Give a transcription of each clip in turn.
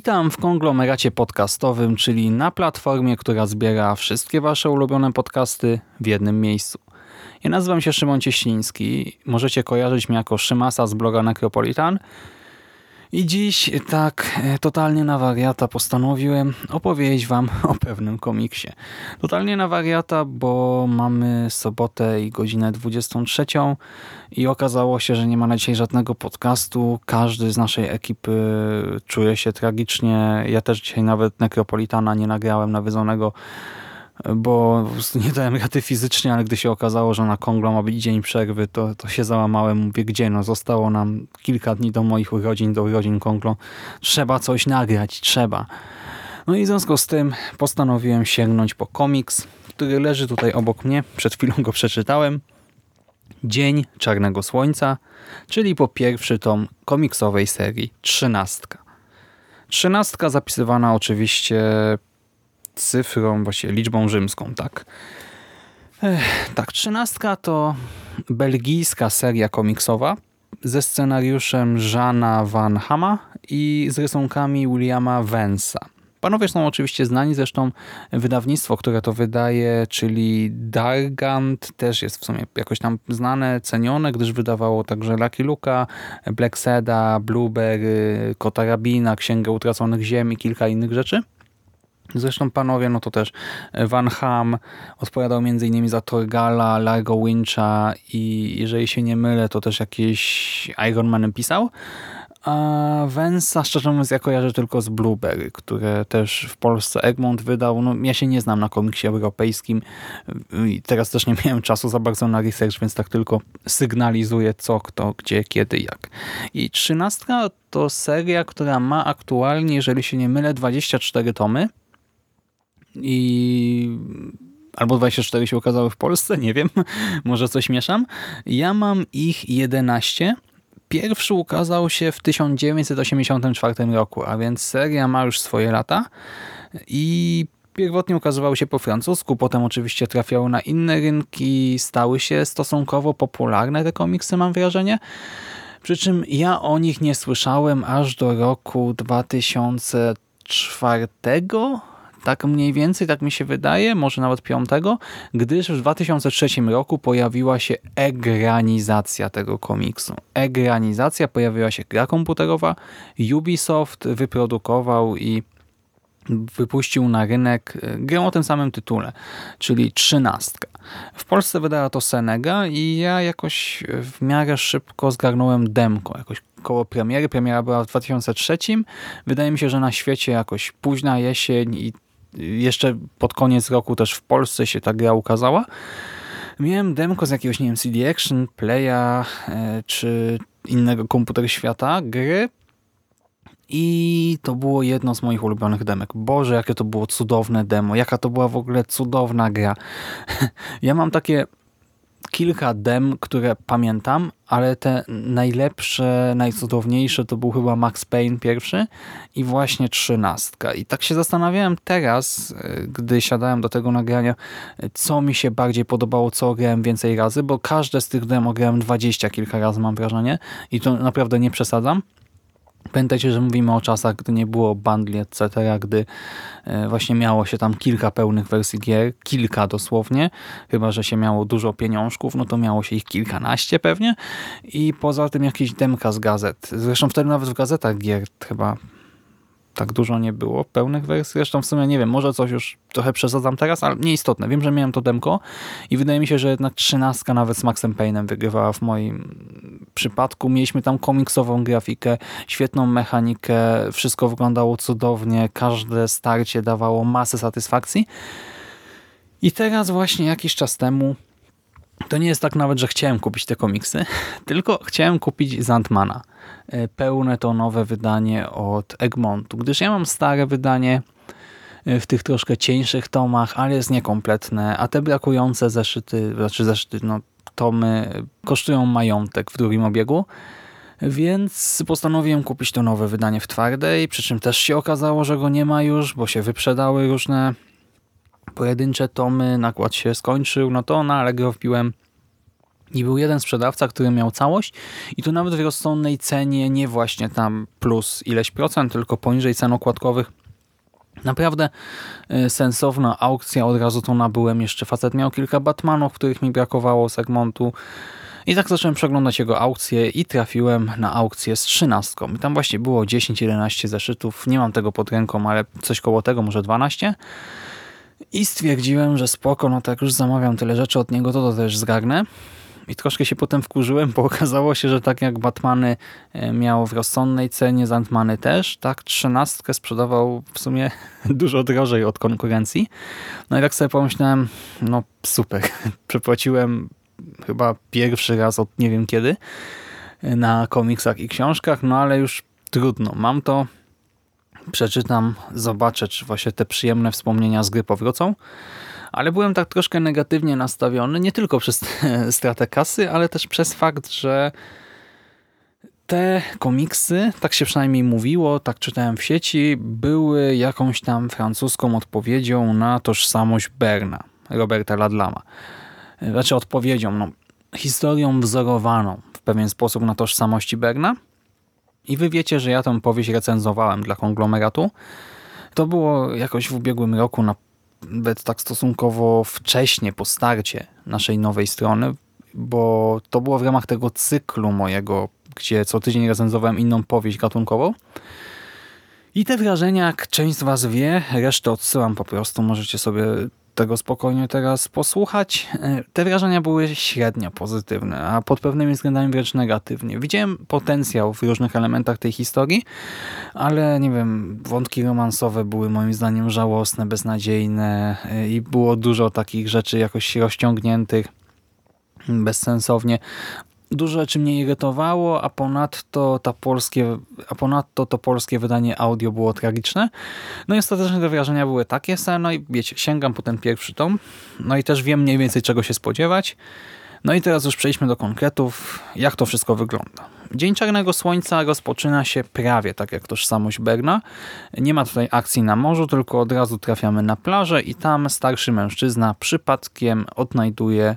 Witam w konglomeracie podcastowym, czyli na platformie, która zbiera wszystkie Wasze ulubione podcasty w jednym miejscu. Ja nazywam się Szymon Cieśliński. Możecie kojarzyć mnie jako Szymasa z bloga Necropolitan – i dziś tak e, totalnie na wariata postanowiłem opowiedzieć wam o pewnym komiksie. Totalnie na wariata, bo mamy sobotę i godzinę 23 i okazało się, że nie ma na dzisiaj żadnego podcastu. Każdy z naszej ekipy czuje się tragicznie. Ja też dzisiaj nawet Necropolitana nie nagrałem nawiedzonego bo nie dałem rady fizycznie, ale gdy się okazało, że na Konglo ma być dzień przerwy, to, to się załamałem. Mówię, gdzie? No zostało nam kilka dni do moich urodzin, do urodzin Konglo. Trzeba coś nagrać, trzeba. No i w związku z tym postanowiłem sięgnąć po komiks, który leży tutaj obok mnie. Przed chwilą go przeczytałem. Dzień Czarnego Słońca, czyli po pierwszy tom komiksowej serii Trzynastka. Trzynastka zapisywana oczywiście cyfrą, właściwie liczbą rzymską, tak. Ech, tak, trzynastka to belgijska seria komiksowa ze scenariuszem Żana Van Hama i z rysunkami Williama Vensa. Panowie są oczywiście znani, zresztą wydawnictwo, które to wydaje, czyli Dargant, też jest w sumie jakoś tam znane, cenione, gdyż wydawało także Lucky Luka, Black Seda, Blueberry, Kotarabina, Księgę Utraconych Ziem i kilka innych rzeczy. Zresztą panowie, no to też Van Ham odpowiadał m.in. za Torgala, Largo Wincha i jeżeli się nie mylę, to też jakieś Iron Man pisał. A Vensa, szczerze mówiąc, ja kojarzę tylko z Blueberry, które też w Polsce Egmont wydał. No, ja się nie znam na komiksie europejskim i teraz też nie miałem czasu za bardzo na research, więc tak tylko sygnalizuję co, kto, gdzie, kiedy, jak. I trzynastka to seria, która ma aktualnie, jeżeli się nie mylę, 24 tomy i albo 24 się okazały w Polsce, nie wiem, może coś mieszam. Ja mam ich 11. Pierwszy ukazał się w 1984 roku, a więc seria ma już swoje lata i pierwotnie ukazywał się po francusku, potem oczywiście trafiały na inne rynki, stały się stosunkowo popularne te komiksy, mam wrażenie. Przy czym ja o nich nie słyszałem aż do roku 2004 tak mniej więcej, tak mi się wydaje, może nawet piątego, gdyż w 2003 roku pojawiła się egranizacja tego komiksu. Egranizacja, pojawiła się gra komputerowa, Ubisoft wyprodukował i wypuścił na rynek e, grę o tym samym tytule, czyli trzynastka. W Polsce wydała to Senega i ja jakoś w miarę szybko zgarnąłem demko, jakoś koło premiery. Premiera była w 2003. Wydaje mi się, że na świecie jakoś późna jesień i jeszcze pod koniec roku też w Polsce się ta gra ukazała. Miałem demko z jakiegoś, nie wiem, CD Action, Playa e, czy innego komputer świata, gry i to było jedno z moich ulubionych demek. Boże, jakie to było cudowne demo, jaka to była w ogóle cudowna gra. Ja mam takie kilka dem, które pamiętam, ale te najlepsze, najcudowniejsze to był chyba Max Payne pierwszy i właśnie trzynastka. I tak się zastanawiałem teraz, e, gdy siadałem do tego nagrania, co mi się bardziej podobało, co grałem więcej razy, bo każde z tych demo grałem dwadzieścia kilka razy, mam wrażenie i to naprawdę nie przesadzam. Pamiętajcie, że mówimy o czasach, gdy nie było bundli, etc., gdy e, właśnie miało się tam kilka pełnych wersji gier, kilka dosłownie, chyba, że się miało dużo pieniążków, no to miało się ich kilkanaście pewnie i poza tym jakieś demka z gazet. Zresztą wtedy nawet w gazetach gier chyba tak dużo nie było pełnych wersji. Zresztą w sumie nie wiem, może coś już trochę przesadzam teraz, ale nieistotne. Wiem, że miałem to demko i wydaje mi się, że jednak trzynastka nawet z Maxem Payne'em wygrywała w moim przypadku. Mieliśmy tam komiksową grafikę, świetną mechanikę, wszystko wyglądało cudownie, każde starcie dawało masę satysfakcji. I teraz właśnie jakiś czas temu to nie jest tak nawet, że chciałem kupić te komiksy, tylko chciałem kupić Zantmana. E, pełne to nowe wydanie od Egmontu, gdyż ja mam stare wydanie e, w tych troszkę cieńszych tomach, ale jest niekompletne, a te brakujące zeszyty, znaczy zeszyty, no, tomy kosztują majątek w drugim obiegu, więc postanowiłem kupić to nowe wydanie w twardej, przy czym też się okazało, że go nie ma już, bo się wyprzedały różne pojedyncze tomy, nakład się skończył, no to na Allegro wpiłem i był jeden sprzedawca, który miał całość i to nawet w rozsądnej cenie, nie właśnie tam plus ileś procent, tylko poniżej cen okładkowych. Naprawdę e, sensowna aukcja, od razu to nabyłem. Jeszcze facet miał kilka Batmanów, których mi brakowało segmentu. I tak zacząłem przeglądać jego aukcję i trafiłem na aukcję z trzynastką. Tam właśnie było 10-11 zeszytów. Nie mam tego pod ręką, ale coś koło tego, może 12. I stwierdziłem, że spoko, no tak już zamawiam tyle rzeczy od niego, to to też zgarnę. I troszkę się potem wkurzyłem, bo okazało się, że tak jak Batmany e, miał w rozsądnej cenie, Zantmany też, tak trzynastkę sprzedawał w sumie dużo drożej od konkurencji. No i tak sobie pomyślałem, no super, przepłaciłem chyba pierwszy raz od nie wiem kiedy e, na komiksach i książkach, no ale już trudno. Mam to, przeczytam, zobaczę, czy właśnie te przyjemne wspomnienia z gry powrócą. Ale byłem tak troszkę negatywnie nastawiony, nie tylko przez stratę kasy, ale też przez fakt, że te komiksy, tak się przynajmniej mówiło, tak czytałem w sieci, były jakąś tam francuską odpowiedzią na tożsamość Berna, Roberta Ladlama. Znaczy odpowiedzią, no, historią wzorowaną w pewien sposób na tożsamości Berna. I wy wiecie, że ja tę powieść recenzowałem dla konglomeratu. To było jakoś w ubiegłym roku, nawet tak stosunkowo wcześnie po starcie naszej nowej strony, bo to było w ramach tego cyklu mojego, gdzie co tydzień recenzowałem inną powieść gatunkową. I te wrażenia, jak część z Was wie, resztę odsyłam po prostu, możecie sobie tego spokojnie teraz posłuchać. E, te wrażenia były średnio pozytywne, a pod pewnymi względami wręcz negatywnie. Widziałem potencjał w różnych elementach tej historii, ale nie wiem, wątki romansowe były moim zdaniem żałosne, beznadziejne e, i było dużo takich rzeczy jakoś rozciągniętych bezsensownie dużo rzeczy mnie irytowało, a ponadto, ta polskie, a ponadto to polskie wydanie audio było tragiczne. No i ostatecznie te wrażenia były takie same, no i wiecie, sięgam po ten pierwszy tom, no i też wiem mniej więcej czego się spodziewać. No i teraz już przejdźmy do konkretów, jak to wszystko wygląda. Dzień Czarnego Słońca rozpoczyna się prawie tak jak tożsamość Berna. Nie ma tutaj akcji na morzu, tylko od razu trafiamy na plażę i tam starszy mężczyzna przypadkiem odnajduje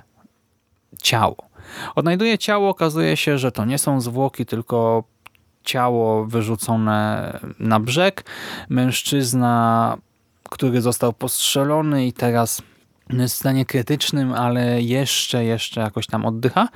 ciało. Odnajduje ciało, okazuje się, że to nie są zwłoki, tylko ciało wyrzucone na brzeg. Mężczyzna, który został postrzelony i teraz w stanie krytycznym, ale jeszcze, jeszcze jakoś tam oddycha.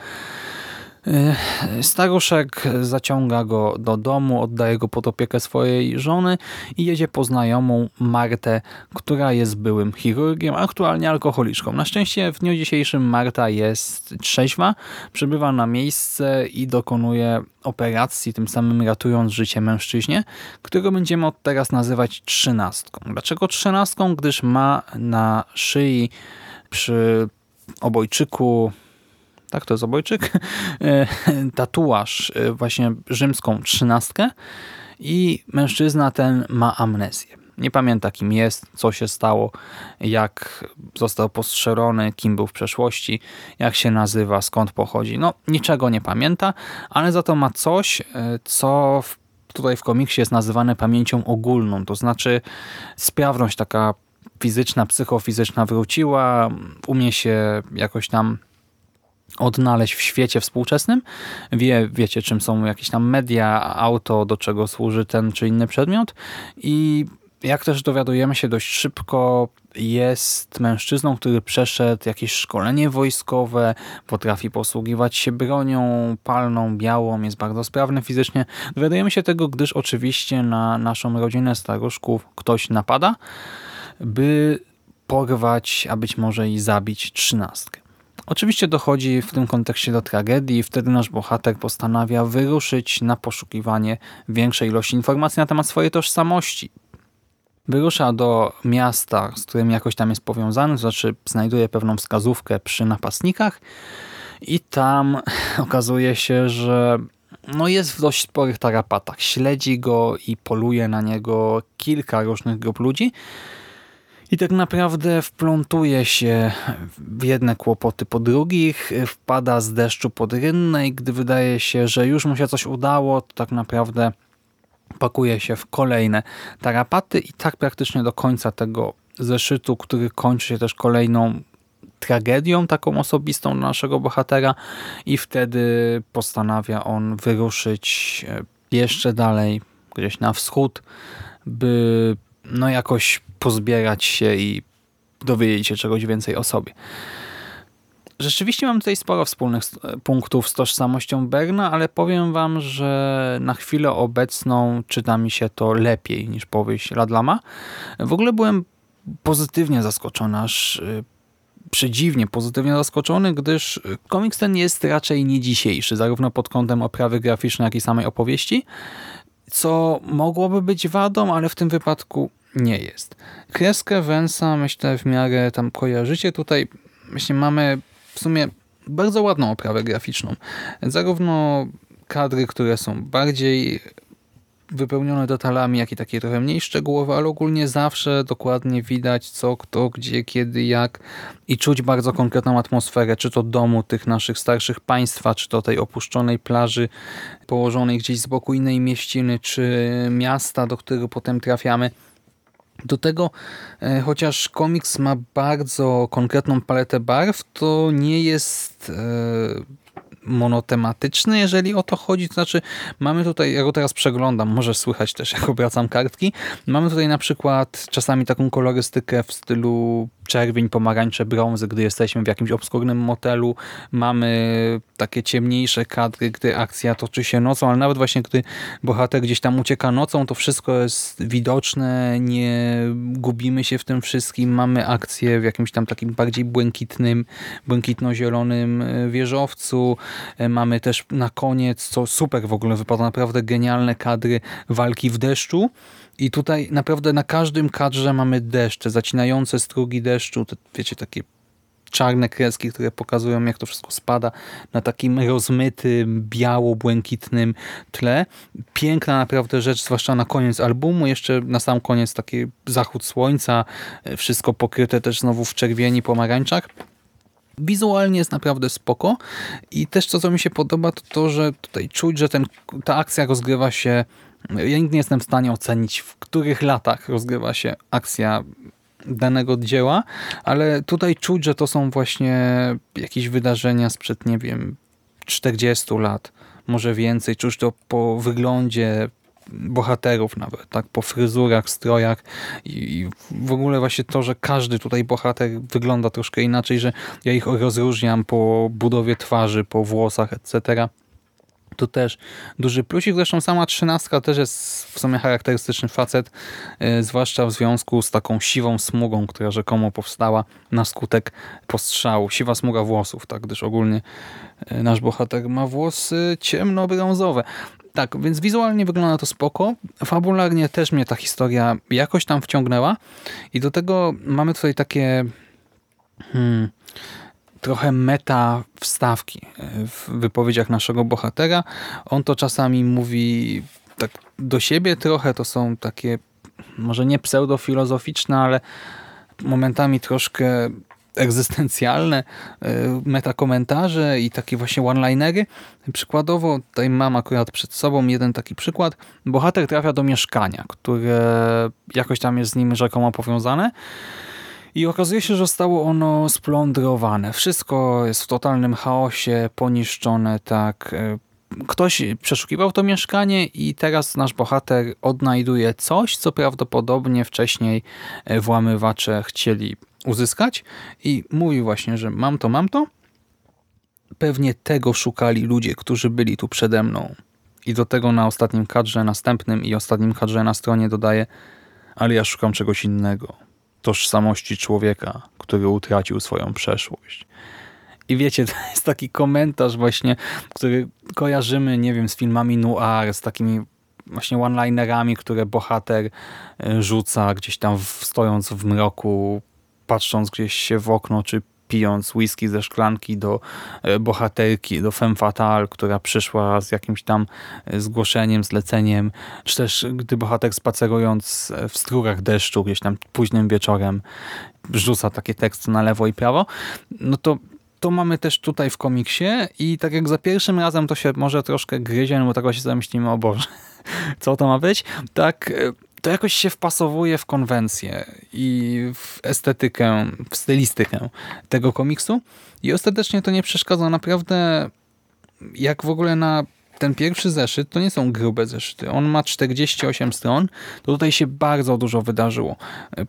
Y, staruszek zaciąga go do domu, oddaje go pod opiekę swojej żony i jedzie po znajomą Martę, która jest byłym chirurgiem, aktualnie alkoholiczką. Na szczęście w dniu dzisiejszym Marta jest trzeźwa, przybywa na miejsce i dokonuje operacji, tym samym ratując życie mężczyźnie, którego będziemy od teraz nazywać trzynastką. Dlaczego trzynastką? Gdyż ma na szyi przy obojczyku tak to jest obojczyk, e, tatuaż, e, właśnie rzymską trzynastkę i mężczyzna ten ma amnezję. Nie pamięta kim jest, co się stało, jak został postrzelony, kim był w przeszłości, jak się nazywa, skąd pochodzi. No niczego nie pamięta, ale za to ma coś, e, co tutaj w komiksie jest nazywane pamięcią ogólną, to znaczy sprawność taka fizyczna, psychofizyczna wróciła, umie się jakoś tam odnaleźć w świecie współczesnym. Wie, wiecie, czym są jakieś tam media, auto, do czego służy ten czy inny przedmiot i jak też dowiadujemy się dość szybko, jest mężczyzną, który przeszedł jakieś szkolenie wojskowe, potrafi posługiwać się bronią palną, białą, jest bardzo sprawny fizycznie. Dowiadujemy się tego, gdyż oczywiście na naszą rodzinę staruszków ktoś napada, by porwać, a być może i zabić trzynastkę. Oczywiście dochodzi w tym kontekście do tragedii wtedy nasz bohater postanawia wyruszyć na poszukiwanie większej ilości informacji na temat swojej tożsamości. Wyrusza do miasta, z którym jakoś tam jest powiązany, to znaczy znajduje pewną wskazówkę przy napastnikach i tam okazuje się, że no jest w dość sporych tarapatach. Śledzi go i poluje na niego kilka różnych grup ludzi, i tak naprawdę wplątuje się w jedne kłopoty po drugich, wpada z deszczu pod rynne i gdy wydaje się, że już mu się coś udało, to tak naprawdę pakuje się w kolejne tarapaty i tak praktycznie do końca tego zeszytu, który kończy się też kolejną tragedią taką osobistą naszego bohatera i wtedy postanawia on wyruszyć e, jeszcze dalej, gdzieś na wschód, by no jakoś pozbierać się i dowiedzieć się czegoś więcej o sobie. Rzeczywiście mam tutaj sporo wspólnych punktów z tożsamością Berna, ale powiem wam, że na chwilę obecną czyta mi się to lepiej niż powieść Ladlama. W ogóle byłem pozytywnie zaskoczony, aż y, przedziwnie pozytywnie zaskoczony, gdyż komiks ten jest raczej nie dzisiejszy, zarówno pod kątem oprawy graficznej, jak i samej opowieści, co mogłoby być wadą, ale w tym wypadku nie jest. Kreskę Wensa myślę w miarę tam kojarzycie. Tutaj myślę mamy w sumie bardzo ładną oprawę graficzną. Zarówno kadry, które są bardziej wypełnione detalami, jak i takie trochę mniej szczegółowe, ale ogólnie zawsze dokładnie widać co, kto, gdzie, kiedy, jak i czuć bardzo konkretną atmosferę, czy to domu tych naszych starszych państwa, czy to tej opuszczonej plaży położonej gdzieś z boku innej mieściny, czy miasta, do którego potem trafiamy. Do tego, e, chociaż komiks ma bardzo konkretną paletę barw, to nie jest e, monotematyczny, jeżeli o to chodzi. To znaczy, mamy tutaj, ja go teraz przeglądam, może słychać też, jak obracam kartki. Mamy tutaj na przykład czasami taką kolorystykę w stylu czerwień, pomarańcze, brązy, gdy jesteśmy w jakimś obskurnym motelu. Mamy takie ciemniejsze kadry, gdy akcja toczy się nocą, ale nawet właśnie gdy bohater gdzieś tam ucieka nocą, to wszystko jest widoczne, nie gubimy się w tym wszystkim. Mamy akcję w jakimś tam takim bardziej błękitnym, błękitno-zielonym e, wieżowcu. E, mamy też na koniec, co super w ogóle wypada, naprawdę genialne kadry walki w deszczu. I tutaj naprawdę na każdym kadrze mamy deszcz, te zacinające strugi deszczu, te, wiecie, takie czarne kreski, które pokazują, jak to wszystko spada na takim rozmytym, biało-błękitnym tle. Piękna naprawdę rzecz, zwłaszcza na koniec albumu. Jeszcze na sam koniec taki zachód słońca, wszystko pokryte też znowu w czerwieni, pomarańczach. Wizualnie jest naprawdę spoko i też co, co mi się podoba, to to, że tutaj czuć, że ten, ta akcja rozgrywa się ja nigdy nie jestem w stanie ocenić, w których latach rozgrywa się akcja danego dzieła, ale tutaj czuć, że to są właśnie jakieś wydarzenia sprzed, nie wiem, 40 lat, może więcej. Czuć to po wyglądzie bohaterów nawet, tak, po fryzurach, strojach i w ogóle właśnie to, że każdy tutaj bohater wygląda troszkę inaczej, że ja ich rozróżniam po budowie twarzy, po włosach, etc to też duży plusik. Zresztą sama trzynastka też jest w sumie charakterystyczny facet, yy, zwłaszcza w związku z taką siwą smugą, która rzekomo powstała na skutek postrzału. Siwa smuga włosów, tak, gdyż ogólnie yy, nasz bohater ma włosy ciemno-brązowe. Tak, więc wizualnie wygląda to spoko. Fabularnie też mnie ta historia jakoś tam wciągnęła i do tego mamy tutaj takie... Hmm, trochę meta wstawki e, w wypowiedziach naszego bohatera. On to czasami mówi tak do siebie trochę, to są takie może nie pseudofilozoficzne, ale momentami troszkę egzystencjalne e, metakomentarze i takie właśnie one-linery. Przykładowo, tutaj mam akurat przed sobą jeden taki przykład. Bohater trafia do mieszkania, które jakoś tam jest z nim rzekomo powiązane i okazuje się, że zostało ono splądrowane. Wszystko jest w totalnym chaosie, poniszczone, tak. E, ktoś przeszukiwał to mieszkanie i teraz nasz bohater odnajduje coś, co prawdopodobnie wcześniej włamywacze chcieli uzyskać i mówi właśnie, że mam to, mam to. Pewnie tego szukali ludzie, którzy byli tu przede mną. I do tego na ostatnim kadrze, następnym i ostatnim kadrze na stronie dodaje, ale ja szukam czegoś innego. Tożsamości człowieka, który utracił swoją przeszłość. I wiecie, to jest taki komentarz właśnie, który kojarzymy, nie wiem, z filmami noir, z takimi właśnie one-linerami, które bohater e, rzuca gdzieś tam stojąc w mroku, patrząc gdzieś się w okno, czy pijąc whisky ze szklanki do e, bohaterki, do femme fatale, która przyszła z jakimś tam e, zgłoszeniem, zleceniem, czy też gdy bohater spacerując e, w strugach deszczu gdzieś tam późnym wieczorem rzuca takie teksty na lewo i prawo, no to to mamy też tutaj w komiksie i tak jak za pierwszym razem to się może troszkę gryzie, no bo tak właśnie sobie myślimy, o Boże, co to ma być, tak to jakoś się wpasowuje w konwencję i w estetykę, w stylistykę tego komiksu i ostatecznie to nie przeszkadza naprawdę jak w ogóle na ten pierwszy zeszyt to nie są grube zeszyty. On ma 48 stron. To tutaj się bardzo dużo wydarzyło.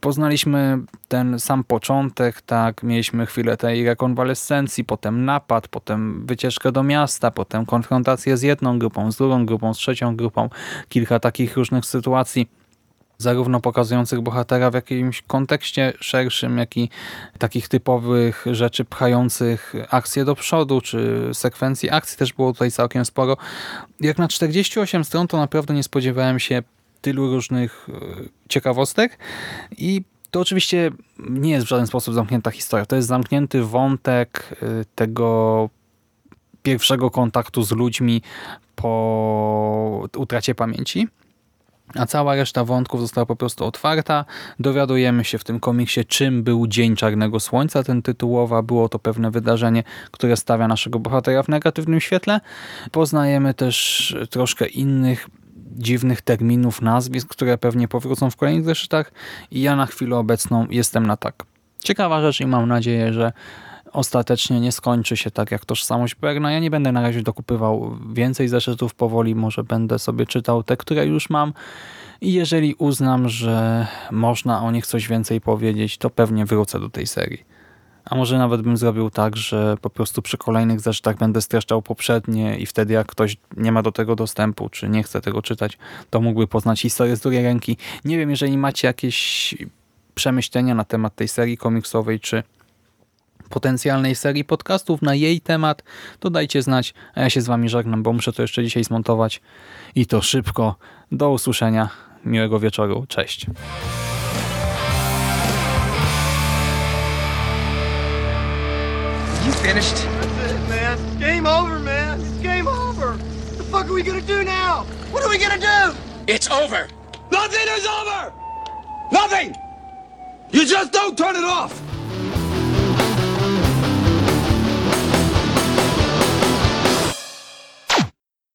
Poznaliśmy ten sam początek, tak, mieliśmy chwilę tej rekonwalescencji, potem napad, potem wycieczkę do miasta, potem konfrontację z jedną grupą, z drugą grupą, z trzecią grupą, kilka takich różnych sytuacji zarówno pokazujących bohatera w jakimś kontekście szerszym, jak i takich typowych rzeczy pchających akcję do przodu, czy sekwencji akcji też było tutaj całkiem sporo. Jak na 48 stron to naprawdę nie spodziewałem się tylu różnych e, ciekawostek i to oczywiście nie jest w żaden sposób zamknięta historia. To jest zamknięty wątek e, tego pierwszego kontaktu z ludźmi po utracie pamięci a cała reszta wątków została po prostu otwarta. Dowiadujemy się w tym komiksie, czym był Dzień Czarnego Słońca, ten tytułowa. Było to pewne wydarzenie, które stawia naszego bohatera w negatywnym świetle. Poznajemy też troszkę innych dziwnych terminów, nazwisk, które pewnie powrócą w kolejnych zeszytach i ja na chwilę obecną jestem na tak. Ciekawa rzecz i mam nadzieję, że ostatecznie nie skończy się tak jak tożsamość Berna. Ja nie będę na razie dokupywał więcej zeszytów powoli, może będę sobie czytał te, które już mam i jeżeli uznam, że można o nich coś więcej powiedzieć, to pewnie wrócę do tej serii. A może nawet bym zrobił tak, że po prostu przy kolejnych zeszytach będę streszczał poprzednie i wtedy jak ktoś nie ma do tego dostępu, czy nie chce tego czytać, to mógłby poznać historię z drugiej ręki. Nie wiem, jeżeli macie jakieś przemyślenia na temat tej serii komiksowej, czy potencjalnej serii podcastów na jej temat, to dajcie znać, a ja się z wami żegnam, bo muszę to jeszcze dzisiaj zmontować i to szybko. Do usłyszenia, miłego wieczoru, cześć. You finished? That's it, man. Game over, man. It's game over. What the fuck are we gonna do now? What are we gonna do? It's over. Nothing is over! Nothing! You just don't turn it off!